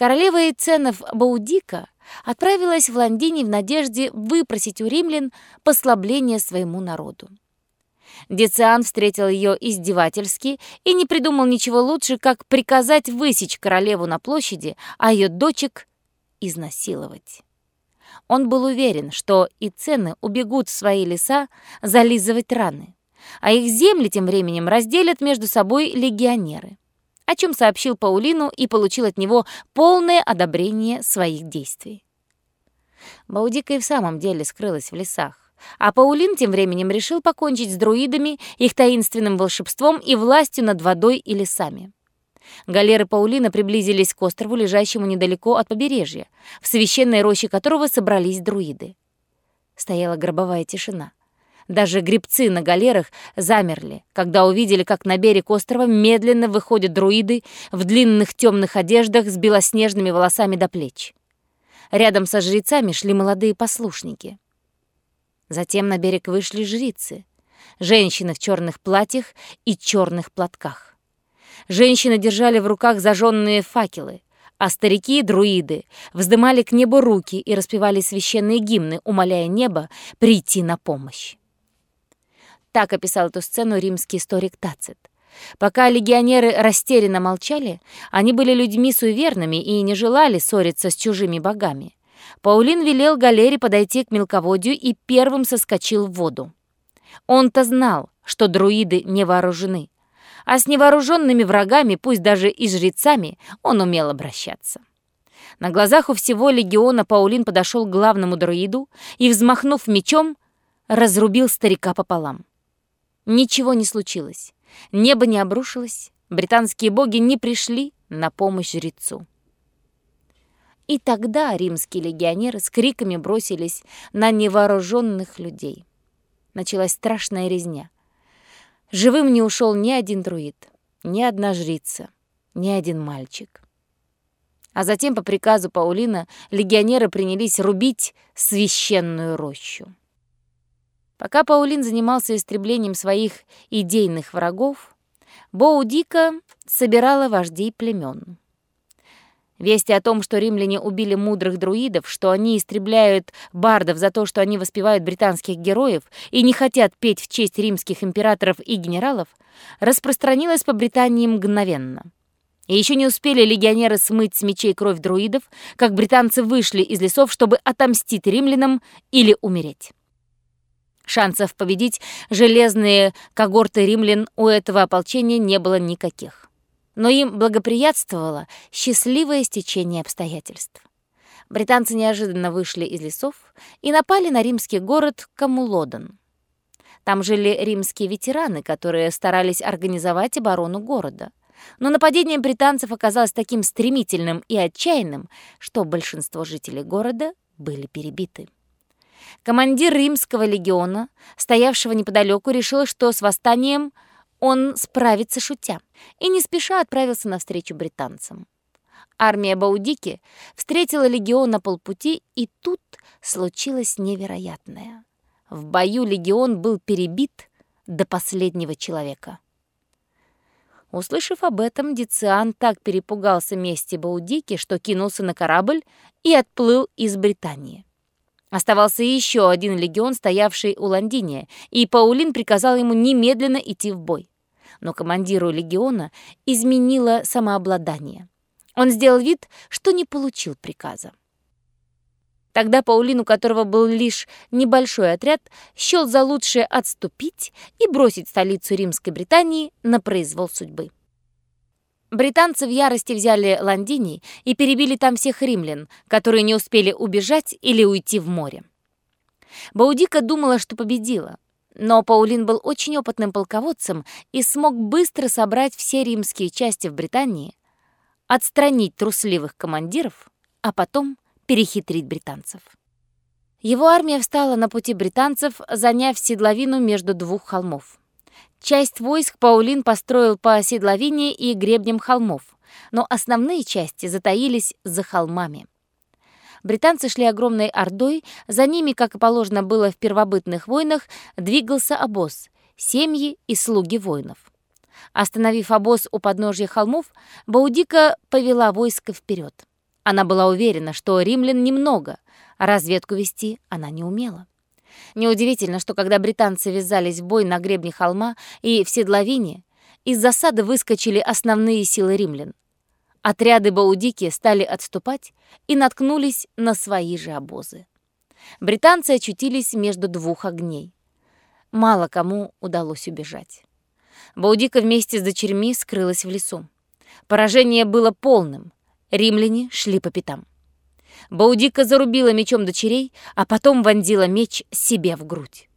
Королева Эценов Баудика отправилась в Лондине в надежде выпросить у римлян послабление своему народу. Дециан встретил ее издевательски и не придумал ничего лучше, как приказать высечь королеву на площади, а ее дочек изнасиловать. Он был уверен, что и цены убегут в свои леса зализывать раны, а их земли тем временем разделят между собой легионеры, о чем сообщил Паулину и получил от него полное одобрение своих действий. Баудика и в самом деле скрылась в лесах, а Паулин тем временем решил покончить с друидами, их таинственным волшебством и властью над водой и лесами. Галеры Паулина приблизились к острову, лежащему недалеко от побережья, в священной роще которого собрались друиды. Стояла гробовая тишина. Даже грибцы на галерах замерли, когда увидели, как на берег острова медленно выходят друиды в длинных темных одеждах с белоснежными волосами до плеч. Рядом со жрецами шли молодые послушники. Затем на берег вышли жрицы, женщины в черных платьях и черных платках. Женщины держали в руках зажженные факелы, а старики, друиды, вздымали к небу руки и распевали священные гимны, умоляя небо прийти на помощь. Так описал эту сцену римский историк Тацит. Пока легионеры растерянно молчали, они были людьми суеверными и не желали ссориться с чужими богами. Паулин велел галере подойти к мелководью и первым соскочил в воду. Он-то знал, что друиды не вооружены, а с невооруженными врагами, пусть даже и жрецами, он умел обращаться. На глазах у всего легиона Паулин подошел к главному друиду и, взмахнув мечом, разрубил старика пополам. Ничего не случилось. Небо не обрушилось, британские боги не пришли на помощь жрецу. И тогда римские легионеры с криками бросились на невооруженных людей. Началась страшная резня. Живым не ушел ни один друид, ни одна жрица, ни один мальчик. А затем по приказу Паулина легионеры принялись рубить священную рощу. Пока Паулин занимался истреблением своих идейных врагов, Боудика собирала вождей племен. Вести о том, что римляне убили мудрых друидов, что они истребляют бардов за то, что они воспевают британских героев и не хотят петь в честь римских императоров и генералов, распространилось по Британии мгновенно. И еще не успели легионеры смыть с мечей кровь друидов, как британцы вышли из лесов, чтобы отомстить римлянам или умереть. Шансов победить железные когорты римлян у этого ополчения не было никаких но им благоприятствовало счастливое стечение обстоятельств. Британцы неожиданно вышли из лесов и напали на римский город Камулодан. Там жили римские ветераны, которые старались организовать оборону города. Но нападение британцев оказалось таким стремительным и отчаянным, что большинство жителей города были перебиты. Командир римского легиона, стоявшего неподалеку, решил, что с восстанием – он справится шутя, и не спеша отправился навстречу британцам. Армия Баудики встретила легион на полпути, и тут случилось невероятное. В бою легион был перебит до последнего человека. Услышав об этом, Дициан так перепугался мести Баудики, что кинулся на корабль и отплыл из Британии. Оставался еще один легион, стоявший у Лондиния, и Паулин приказал ему немедленно идти в бой. Но командиру легиона изменило самообладание. Он сделал вид, что не получил приказа. Тогда Паулин, у которого был лишь небольшой отряд, счел за лучшее отступить и бросить столицу Римской Британии на произвол судьбы. Британцы в ярости взяли Лондини и перебили там всех римлян, которые не успели убежать или уйти в море. Баудика думала, что победила, но Паулин был очень опытным полководцем и смог быстро собрать все римские части в Британии, отстранить трусливых командиров, а потом перехитрить британцев. Его армия встала на пути британцев, заняв седловину между двух холмов. Часть войск Паулин построил по седловине и гребням холмов, но основные части затаились за холмами. Британцы шли огромной ордой, за ними, как и положено было в первобытных войнах, двигался обоз, семьи и слуги воинов. Остановив обоз у подножья холмов, Баудика повела войско вперед. Она была уверена, что римлян немного, а разведку вести она не умела. Неудивительно, что когда британцы ввязались в бой на гребне холма и в седловине, из засады выскочили основные силы римлян. Отряды Баудики стали отступать и наткнулись на свои же обозы. Британцы очутились между двух огней. Мало кому удалось убежать. Баудика вместе с дочерьми скрылась в лесу. Поражение было полным. Римляне шли по пятам. Баудика зарубила мечом дочерей, а потом вонзила меч себе в грудь.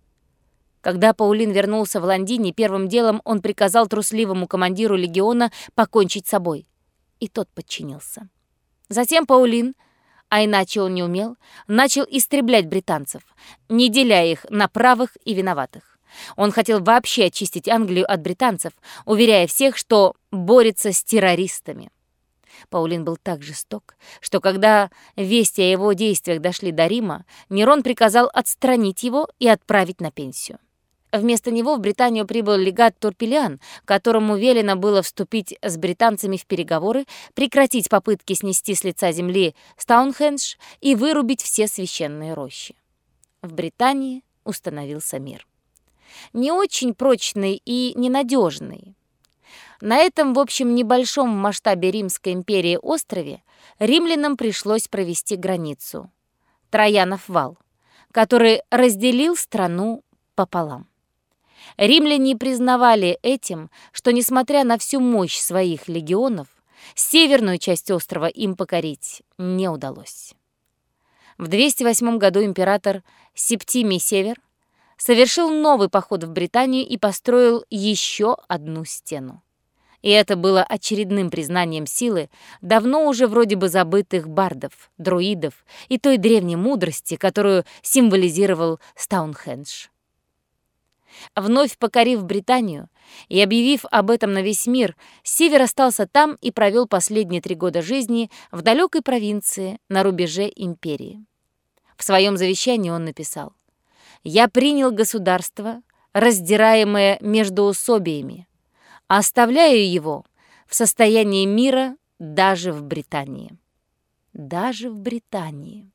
Когда Паулин вернулся в Лондине, первым делом он приказал трусливому командиру легиона покончить с собой. И тот подчинился. Затем Паулин, а иначе он не умел, начал истреблять британцев, не деля их на правых и виноватых. Он хотел вообще очистить Англию от британцев, уверяя всех, что борется с террористами. Паулин был так жесток, что когда вести о его действиях дошли до Рима, Нерон приказал отстранить его и отправить на пенсию. Вместо него в Британию прибыл легат Турпилиан, которому велено было вступить с британцами в переговоры, прекратить попытки снести с лица земли Стаунхендж и вырубить все священные рощи. В Британии установился мир. Не очень прочный и ненадежный, на этом, в общем, небольшом масштабе Римской империи острове римлянам пришлось провести границу. Троянов вал, который разделил страну пополам. Римляне признавали этим, что, несмотря на всю мощь своих легионов, северную часть острова им покорить не удалось. В 208 году император Септимий Север совершил новый поход в Британию и построил еще одну стену. И это было очередным признанием силы давно уже вроде бы забытых бардов, друидов и той древней мудрости, которую символизировал Стаунхендж. Вновь покорив Британию и объявив об этом на весь мир, Север остался там и провел последние три года жизни в далекой провинции на рубеже империи. В своем завещании он написал «Я принял государство, раздираемое между усобиями, оставляю его в состоянии мира даже в Британии. Даже в Британии.